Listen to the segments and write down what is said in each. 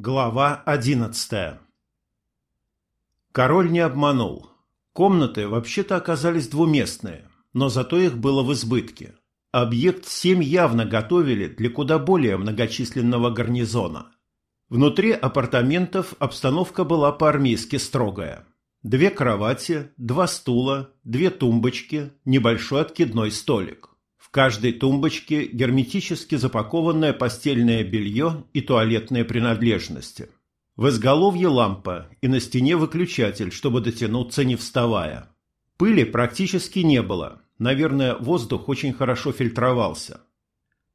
Глава одиннадцатая Король не обманул. Комнаты вообще-то оказались двуместные, но зато их было в избытке. Объект 7 явно готовили для куда более многочисленного гарнизона. Внутри апартаментов обстановка была по-армейски строгая. Две кровати, два стула, две тумбочки, небольшой откидной столик. В каждой тумбочке герметически запакованное постельное белье и туалетные принадлежности. В изголовье лампа и на стене выключатель, чтобы дотянуться не вставая. Пыли практически не было. Наверное, воздух очень хорошо фильтровался.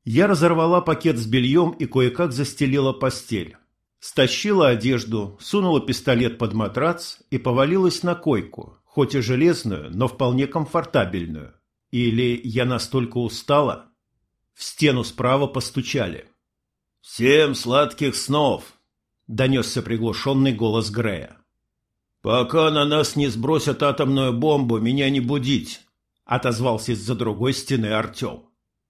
Я разорвала пакет с бельем и кое-как застелила постель. Стащила одежду, сунула пистолет под матрац и повалилась на койку, хоть и железную, но вполне комфортабельную. Или я настолько устала? В стену справа постучали. «Всем сладких снов!» — донесся приглушенный голос Грея. «Пока на нас не сбросят атомную бомбу, меня не будить!» — отозвался из-за другой стены Артем.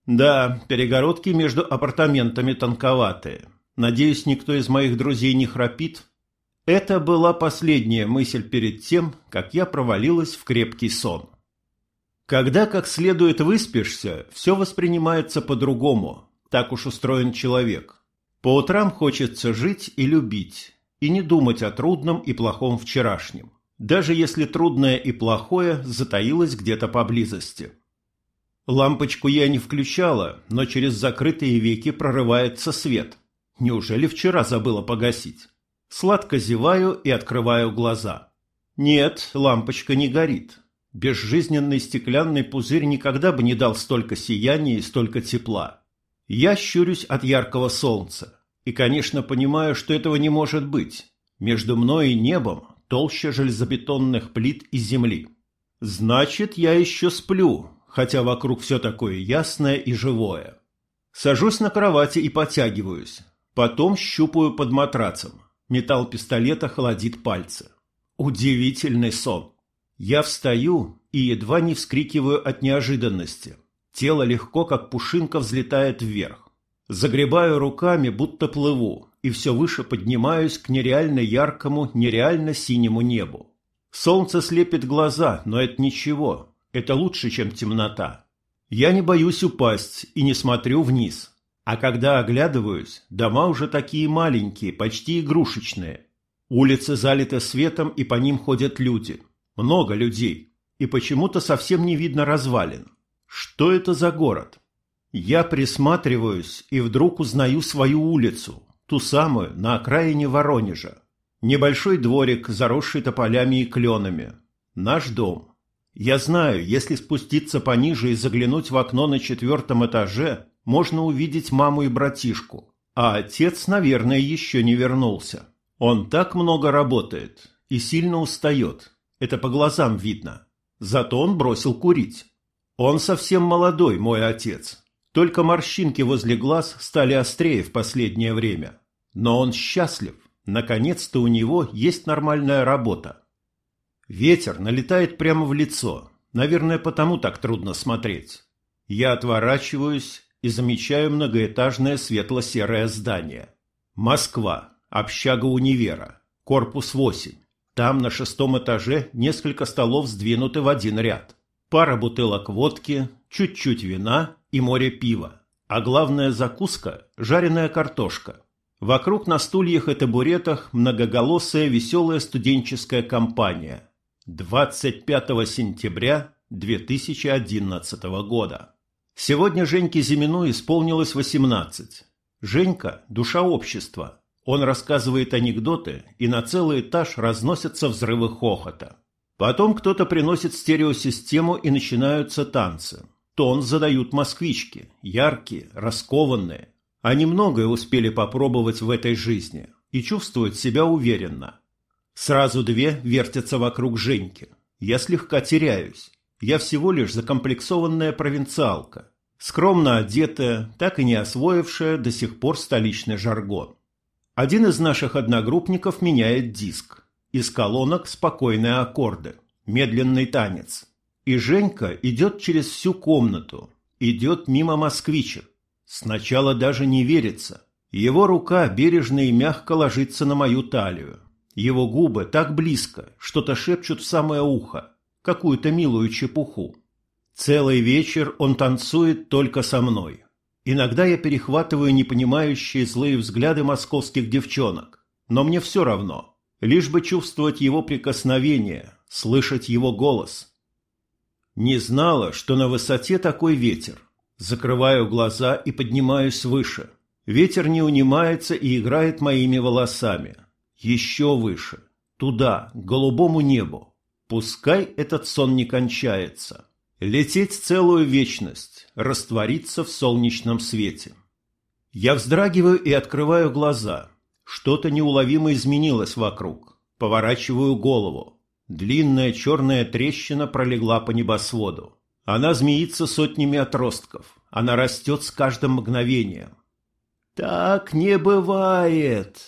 «Да, перегородки между апартаментами тонковатые. Надеюсь, никто из моих друзей не храпит?» Это была последняя мысль перед тем, как я провалилась в крепкий сон. Когда как следует выспишься, все воспринимается по-другому. Так уж устроен человек. По утрам хочется жить и любить, и не думать о трудном и плохом вчерашнем. Даже если трудное и плохое затаилось где-то поблизости. Лампочку я не включала, но через закрытые веки прорывается свет. Неужели вчера забыла погасить? Сладко зеваю и открываю глаза. Нет, лампочка не горит. Безжизненный стеклянный пузырь никогда бы не дал столько сияния и столько тепла. Я щурюсь от яркого солнца. И, конечно, понимаю, что этого не может быть. Между мной и небом толще железобетонных плит и земли. Значит, я еще сплю, хотя вокруг все такое ясное и живое. Сажусь на кровати и потягиваюсь. Потом щупаю под матрацем. Металл пистолета холодит пальцы. Удивительный сон. Я встаю и едва не вскрикиваю от неожиданности. Тело легко, как пушинка, взлетает вверх. Загребаю руками, будто плыву, и все выше поднимаюсь к нереально яркому, нереально синему небу. Солнце слепит глаза, но это ничего. Это лучше, чем темнота. Я не боюсь упасть и не смотрю вниз. А когда оглядываюсь, дома уже такие маленькие, почти игрушечные. Улицы залиты светом, и по ним ходят люди. Много людей. И почему-то совсем не видно развалин. Что это за город? Я присматриваюсь и вдруг узнаю свою улицу, ту самую на окраине Воронежа. Небольшой дворик, заросший тополями и кленами. Наш дом. Я знаю, если спуститься пониже и заглянуть в окно на четвертом этаже, можно увидеть маму и братишку. А отец, наверное, еще не вернулся. Он так много работает и сильно устает, это по глазам видно. Зато он бросил курить. Он совсем молодой, мой отец. Только морщинки возле глаз стали острее в последнее время. Но он счастлив. Наконец-то у него есть нормальная работа. Ветер налетает прямо в лицо. Наверное, потому так трудно смотреть. Я отворачиваюсь и замечаю многоэтажное светло-серое здание. Москва. Общага универа. Корпус 8. Там на шестом этаже несколько столов сдвинуты в один ряд. Пара бутылок водки, чуть-чуть вина и море пива. А главная закуска – жареная картошка. Вокруг на стульях и табуретах многоголосая веселая студенческая компания. 25 сентября 2011 года. Сегодня Женьке Зимину исполнилось 18. Женька – душа общества – он рассказывает анекдоты, и на целый этаж разносятся взрывы хохота. Потом кто-то приносит стереосистему, и начинаются танцы. Тон задают москвички, яркие, раскованные. Они многое успели попробовать в этой жизни и чувствуют себя уверенно. Сразу две вертятся вокруг Женьки. Я слегка теряюсь. Я всего лишь закомплексованная провинциалка, скромно одетая, так и не освоившая до сих пор столичный жаргон. Один из наших одногруппников меняет диск. Из колонок спокойные аккорды, медленный танец. И Женька идет через всю комнату, идет мимо москвичек. Сначала даже не верится. Его рука бережно и мягко ложится на мою талию. Его губы так близко, что-то шепчут в самое ухо, какую-то милую чепуху. Целый вечер он танцует только со мной. Иногда я перехватываю непонимающие злые взгляды московских девчонок, но мне все равно, лишь бы чувствовать его прикосновение, слышать его голос. Не знала, что на высоте такой ветер. Закрываю глаза и поднимаюсь выше. Ветер не унимается и играет моими волосами. Еще выше. Туда, к голубому небу. Пускай этот сон не кончается. Лететь целую вечность, раствориться в солнечном свете. Я вздрагиваю и открываю глаза. Что-то неуловимо изменилось вокруг. Поворачиваю голову. Длинная черная трещина пролегла по небосводу. Она змеится сотнями отростков. Она растет с каждым мгновением. «Так не бывает!»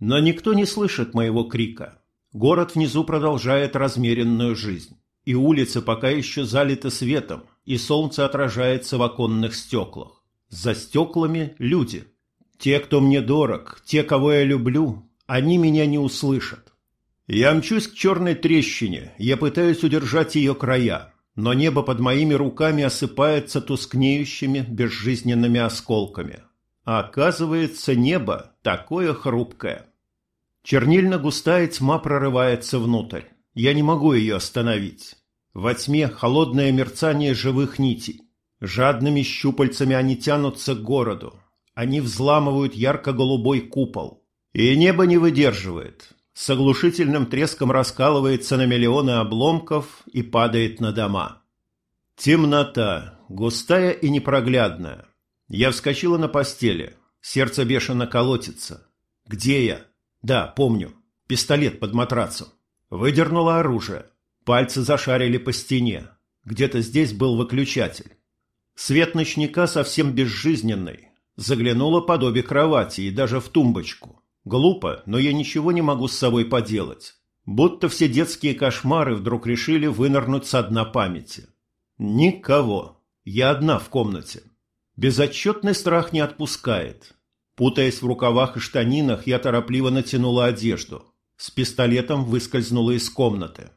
Но никто не слышит моего крика. Город внизу продолжает размеренную жизнь. И улицы пока еще залиты светом, и солнце отражается в оконных стеклах. За стеклами люди. Те, кто мне дорог, те, кого я люблю, они меня не услышат. Я мчусь к черной трещине, я пытаюсь удержать ее края, но небо под моими руками осыпается тускнеющими безжизненными осколками. А оказывается, небо такое хрупкое. Чернильно-густая тьма прорывается внутрь. Я не могу ее остановить. Во тьме холодное мерцание живых нитей. Жадными щупальцами они тянутся к городу. Они взламывают ярко-голубой купол. И небо не выдерживает. С оглушительным треском раскалывается на миллионы обломков и падает на дома. Темнота, густая и непроглядная. Я вскочила на постели. Сердце бешено колотится. Где я? Да, помню. Пистолет под матрацем. Выдернула оружие. Пальцы зашарили по стене. Где-то здесь был выключатель. Свет ночника совсем безжизненный. Заглянула под обе кровати и даже в тумбочку. Глупо, но я ничего не могу с собой поделать. Будто все детские кошмары вдруг решили вынырнуть со дна памяти. Никого. Я одна в комнате. Безотчетный страх не отпускает. Путаясь в рукавах и штанинах, я торопливо натянула одежду. С пистолетом выскользнула из комнаты.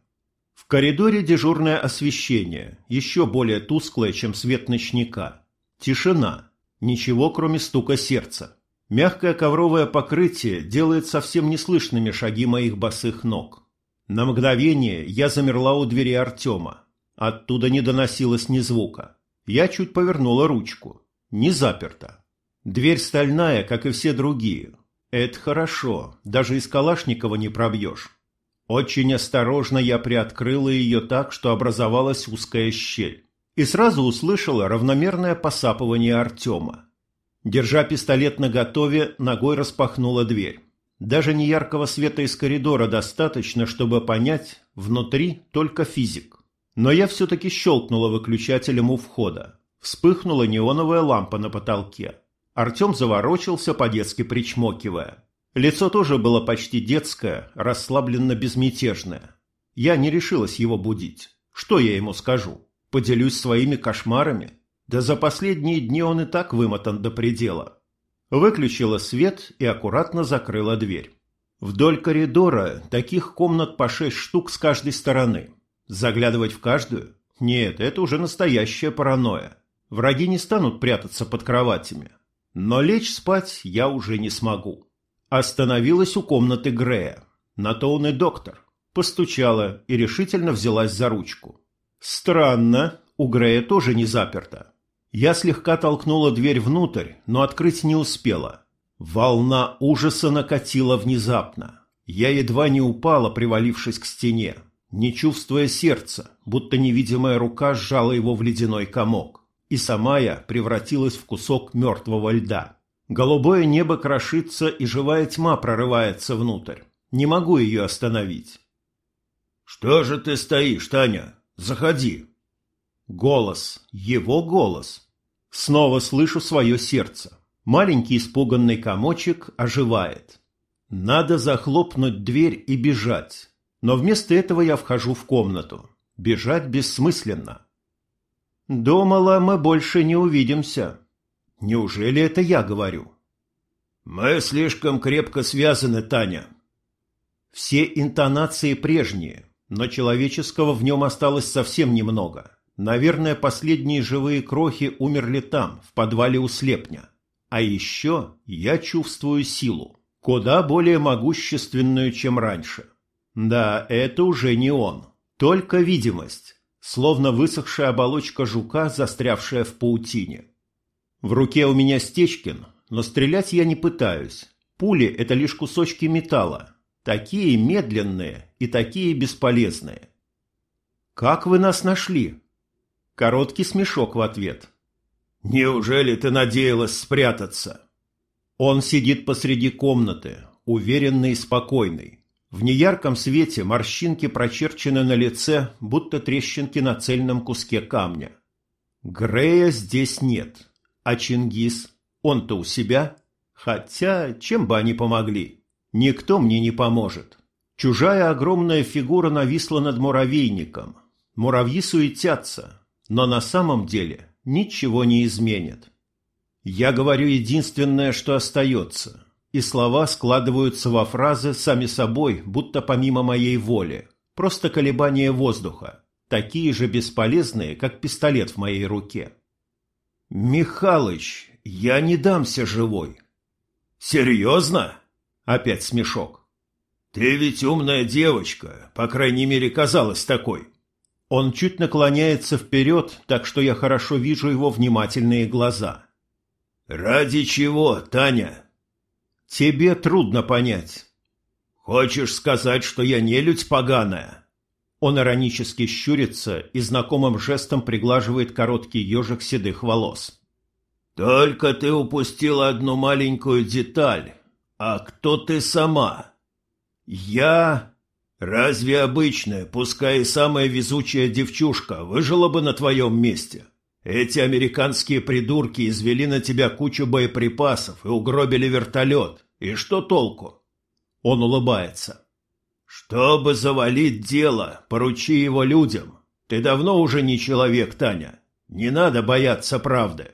В коридоре дежурное освещение, еще более тусклое, чем свет ночника. Тишина. Ничего, кроме стука сердца. Мягкое ковровое покрытие делает совсем неслышными шаги моих босых ног. На мгновение я замерла у двери Артема. Оттуда не доносилось ни звука. Я чуть повернула ручку. Не заперта. Дверь стальная, как и все другие. Это хорошо, даже из Калашникова не пробьешь. Очень осторожно я приоткрыла ее так, что образовалась узкая щель. И сразу услышала равномерное посапывание Артема. Держа пистолет наготове, ногой распахнула дверь. Даже неяркого света из коридора достаточно, чтобы понять, внутри только физик. Но я все-таки щелкнула выключателем у входа. Вспыхнула неоновая лампа на потолке. Артем заворочился, по-детски причмокивая. Лицо тоже было почти детское, расслабленно безмятежное. Я не решилась его будить. Что я ему скажу? Поделюсь своими кошмарами? Да за последние дни он и так вымотан до предела. Выключила свет и аккуратно закрыла дверь. Вдоль коридора таких комнат по шесть штук с каждой стороны. Заглядывать в каждую? Нет, это уже настоящая паранойя. Враги не станут прятаться под кроватями. Но лечь спать я уже не смогу. Остановилась у комнаты Грея. На то он и доктор. Постучала и решительно взялась за ручку. Странно, у Грея тоже не заперто. Я слегка толкнула дверь внутрь, но открыть не успела. Волна ужаса накатила внезапно. Я едва не упала, привалившись к стене, не чувствуя сердца, будто невидимая рука сжала его в ледяной комок и сама я превратилась в кусок мертвого льда. Голубое небо крошится, и живая тьма прорывается внутрь. Не могу ее остановить. «Что же ты стоишь, Таня? Заходи!» Голос, его голос. Снова слышу свое сердце. Маленький испуганный комочек оживает. Надо захлопнуть дверь и бежать. Но вместо этого я вхожу в комнату. Бежать бессмысленно. «Думала, мы больше не увидимся». «Неужели это я говорю?» Мы слишком крепко связаны, Таня. Все интонации прежние, но человеческого в нем осталось совсем немного. Наверное, последние живые крохи умерли там, в подвале у слепня. А еще я чувствую силу, куда более могущественную, чем раньше. Да, это уже не он, только видимость, словно высохшая оболочка жука, застрявшая в паутине. В руке у меня Стечкин, но стрелять я не пытаюсь. Пули – это лишь кусочки металла, такие медленные и такие бесполезные. «Как вы нас нашли?» Короткий смешок в ответ. «Неужели ты надеялась спрятаться?» Он сидит посреди комнаты, уверенный и спокойный. В неярком свете морщинки прочерчены на лице, будто трещинки на цельном куске камня. Грея здесь нет. А Чингис? Он-то у себя? Хотя, чем бы они помогли? Никто мне не поможет. Чужая огромная фигура нависла над муравейником. Муравьи суетятся, но на самом деле ничего не изменит. Я говорю единственное, что остается, и слова складываются во фразы сами собой, будто помимо моей воли. Просто колебания воздуха, такие же бесполезные, как пистолет в моей руке. «Михалыч, я не дамся живой». «Серьезно?» Опять смешок. «Ты ведь умная девочка, по крайней мере, казалась такой». Он чуть наклоняется вперед, так что я хорошо вижу его внимательные глаза. «Ради чего, Таня?» «Тебе трудно понять». «Хочешь сказать, что я нелюдь поганая?» Он иронически щурится и знакомым жестом приглаживает короткий ежик седых волос. «Только ты упустила одну маленькую деталь. А кто ты сама?» «Я...» Разве обычная, пускай и самая везучая девчушка, выжила бы на твоем месте? Эти американские придурки извели на тебя кучу боеприпасов и угробили вертолет. И что толку? Он улыбается. Чтобы завалить дело, поручи его людям. Ты давно уже не человек, Таня. Не надо бояться правды.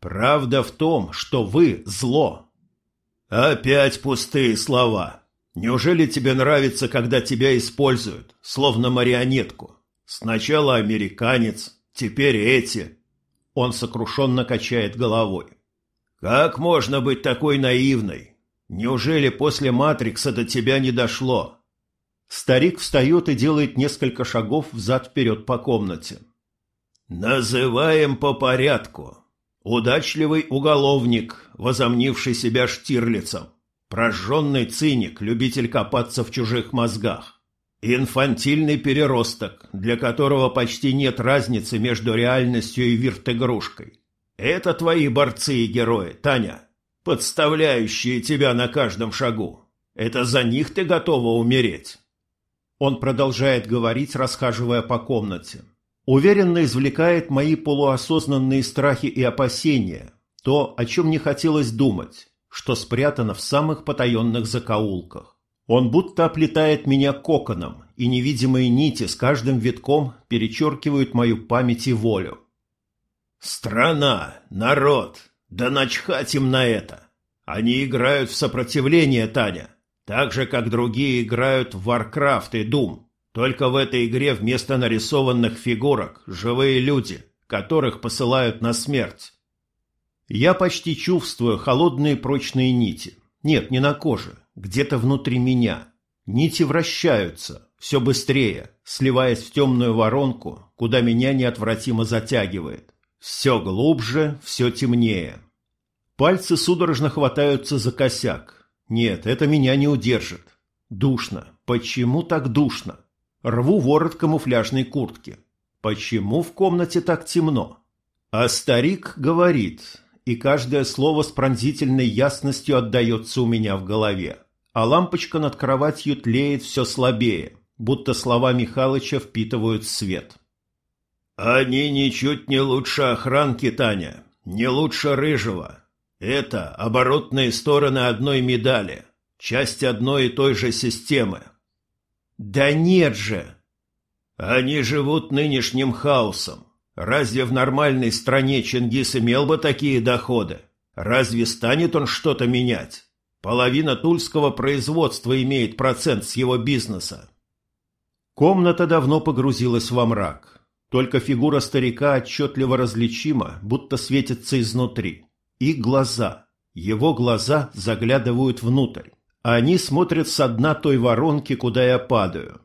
Правда в том, что вы зло. Опять пустые слова. Неужели тебе нравится, когда тебя используют, словно марионетку? Сначала американец, теперь эти. Он сокрушенно качает головой. Как можно быть такой наивной? Неужели после «Матрикса» до тебя не дошло? Старик встает и делает несколько шагов взад-вперед по комнате. Называем по порядку. Удачливый уголовник, возомнивший себя Штирлицем. Прожженный циник, любитель копаться в чужих мозгах. Инфантильный переросток, для которого почти нет разницы между реальностью и вирт-игрушкой. Это твои борцы и герои, Таня, подставляющие тебя на каждом шагу. Это за них ты готова умереть. Он продолжает говорить, расхаживая по комнате. Уверенно извлекает мои полуосознанные страхи и опасения, то, о чем не хотелось думать что спрятано в самых потаенных закоулках. Он будто оплетает меня коконом, и невидимые нити с каждым витком перечеркивают мою память и волю. «Страна, народ, да начхать им на это! Они играют в сопротивление, Таня, так же, как другие играют в Warcraft и Doom. Только в этой игре вместо нарисованных фигурок живые люди, которых посылают на смерть. Я почти чувствую холодные прочные нити. Нет, не на коже, где-то внутри меня. Нити вращаются, все быстрее, сливаясь в темную воронку, куда меня неотвратимо затягивает. Все глубже, все темнее. Пальцы судорожно хватаются за косяк. Нет, это меня не удержит. Душно. Почему так душно? Рву ворот камуфляжной куртки. Почему в комнате так темно? А старик говорит, и каждое слово с пронзительной ясностью отдается у меня в голове. А лампочка над кроватью тлеет все слабее, будто слова Михалыча впитывают свет. «Они ничуть не лучше охранки, Таня, не лучше Рыжего. Это оборотные стороны одной медали, часть одной и той же системы». «Да нет же!» «Они живут нынешним хаосом, Разве в нормальной стране Чингис имел бы такие доходы? Разве станет он что-то менять? Половина тульского производства имеет процент с его бизнеса. Комната давно погрузилась во мрак. Только фигура старика отчетливо различима, будто светится изнутри. И глаза. Его глаза заглядывают внутрь. Они смотрят со дна той воронки, куда я падаю.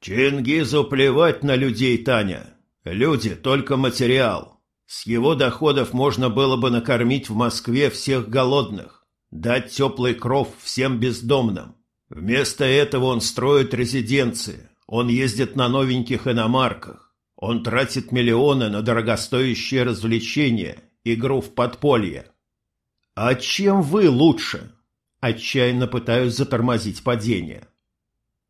«Чингизу плевать на людей, Таня. Люди — только материал. С его доходов можно было бы накормить в Москве всех голодных, дать теплый кров всем бездомным. Вместо этого он строит резиденции, он ездит на новеньких иномарках, он тратит миллионы на дорогостоящие развлечения, игру в подполье. А чем вы лучше? Отчаянно пытаюсь затормозить падение.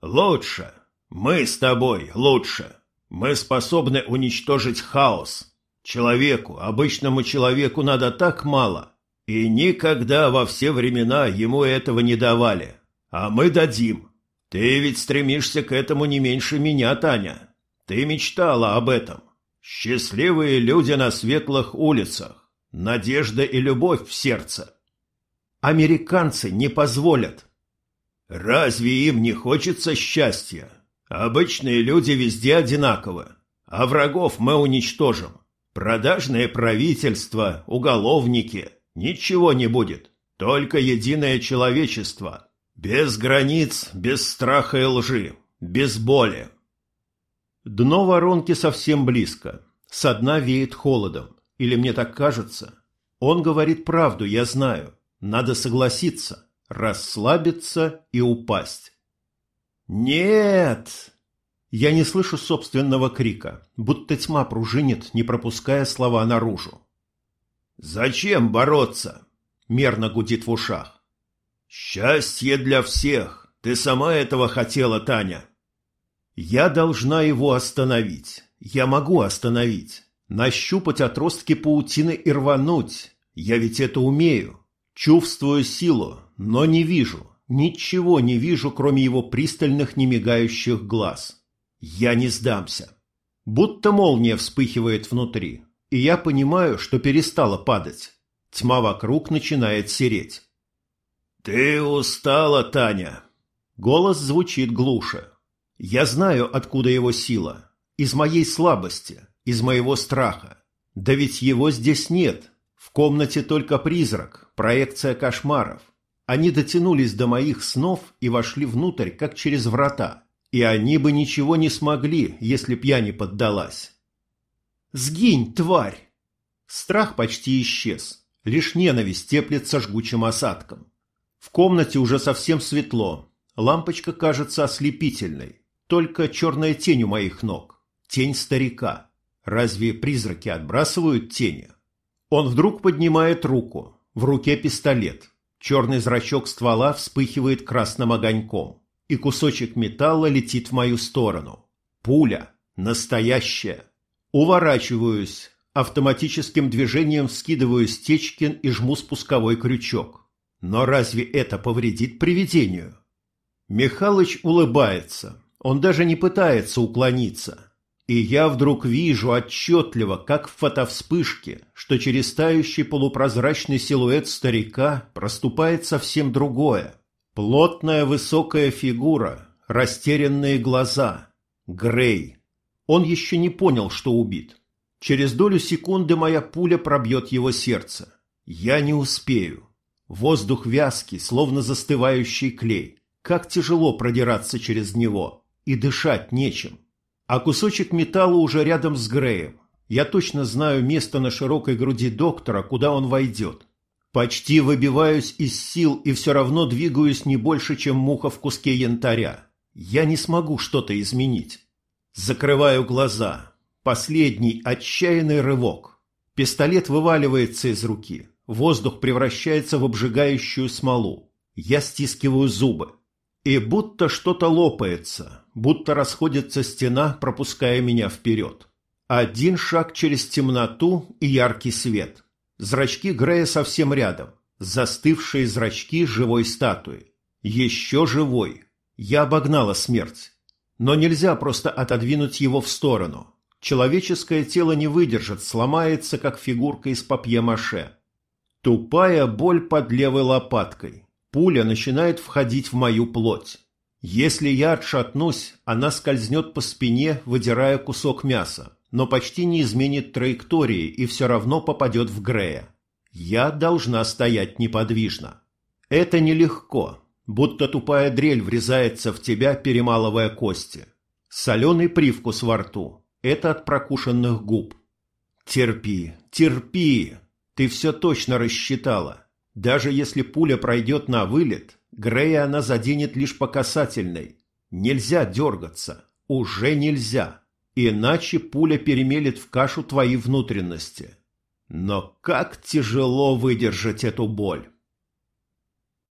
Лучше. Мы с тобой лучше. Мы способны уничтожить хаос. Человеку, обычному человеку надо так мало. И никогда во все времена ему этого не давали. А мы дадим. Ты ведь стремишься к этому не меньше меня, Таня. Ты мечтала об этом. Счастливые люди на светлых улицах. Надежда и любовь в сердце. Американцы не позволят. Разве им не хочется счастья? Обычные люди везде одинаковы, а врагов мы уничтожим. Продажное правительство, уголовники, ничего не будет, только единое человечество. Без границ, без страха и лжи, без боли. Дно воронки совсем близко. Со дна веет холодом. Или мне так кажется? Он говорит правду, я знаю. Надо согласиться, расслабиться и упасть. «Нет!» Я не слышу собственного крика, будто тьма пружинит, не пропуская слова наружу. «Зачем бороться?» — мерно гудит в ушах. «Счастье для всех! Ты сама этого хотела, Таня!» «Я должна его остановить. Я могу остановить. Нащупать отростки паутины и рвануть. Я ведь это умею. Чувствую силу, но не вижу. Ничего не вижу, кроме его пристальных немигающих глаз. Я не сдамся. Будто молния вспыхивает внутри, и я понимаю, что перестала падать. Тьма вокруг начинает сереть. «Ты устала, Таня!» Голос звучит глуше. Я знаю, откуда его сила. Из моей слабости, из моего страха. Да ведь его здесь нет. В комнате только призрак, проекция кошмаров. Они дотянулись до моих снов и вошли внутрь, как через врата. И они бы ничего не смогли, если б я не поддалась. «Сгинь, тварь!» Страх почти исчез. Лишь ненависть теплится жгучим осадком. В комнате уже совсем светло. Лампочка кажется ослепительной. Только черная тень у моих ног. Тень старика. Разве призраки отбрасывают тени? Он вдруг поднимает руку. В руке пистолет. Черный зрачок ствола вспыхивает красным огоньком, и кусочек металла летит в мою сторону. Пуля. Настоящая. Уворачиваюсь. Автоматическим движением скидываю стечкин и жму спусковой крючок. Но разве это повредит привидению? Михалыч улыбается. Он даже не пытается уклониться. И я вдруг вижу отчетливо, как в фотовспышке, что через тающий полупрозрачный силуэт старика проступает совсем другое. Плотная высокая фигура, растерянные глаза. Грей. Он еще не понял, что убит. Через долю секунды моя пуля пробьет его сердце. Я не успею. Воздух вязкий, словно застывающий клей. Как тяжело продираться через него. И дышать нечем. А кусочек металла уже рядом с Греем. Я точно знаю место на широкой груди доктора, куда он войдет. Почти выбиваюсь из сил и все равно двигаюсь не больше, чем муха в куске янтаря. Я не смогу что-то изменить. Закрываю глаза. Последний отчаянный рывок. Пистолет вываливается из руки. Воздух превращается в обжигающую смолу. Я стискиваю зубы. И будто что-то лопается, будто расходится стена, пропуская меня вперед. Один шаг через темноту и яркий свет. Зрачки Грея совсем рядом. Застывшие зрачки живой статуи. Еще живой. Я обогнала смерть. Но нельзя просто отодвинуть его в сторону. Человеческое тело не выдержит, сломается, как фигурка из папье-маше. Тупая боль под левой лопаткой. Пуля начинает входить в мою плоть. Если я отшатнусь, она скользнет по спине, выдирая кусок мяса, но почти не изменит траектории и все равно попадет в Грея. Я должна стоять неподвижно. Это нелегко, будто тупая дрель врезается в тебя, перемалывая кости. Соленый привкус во рту. Это от прокушенных губ. Терпи, терпи. Ты все точно рассчитала. Даже если пуля пройдет на вылет, Грея она заденет лишь по касательной. Нельзя дергаться. Уже нельзя. Иначе пуля перемелет в кашу твои внутренности. Но как тяжело выдержать эту боль.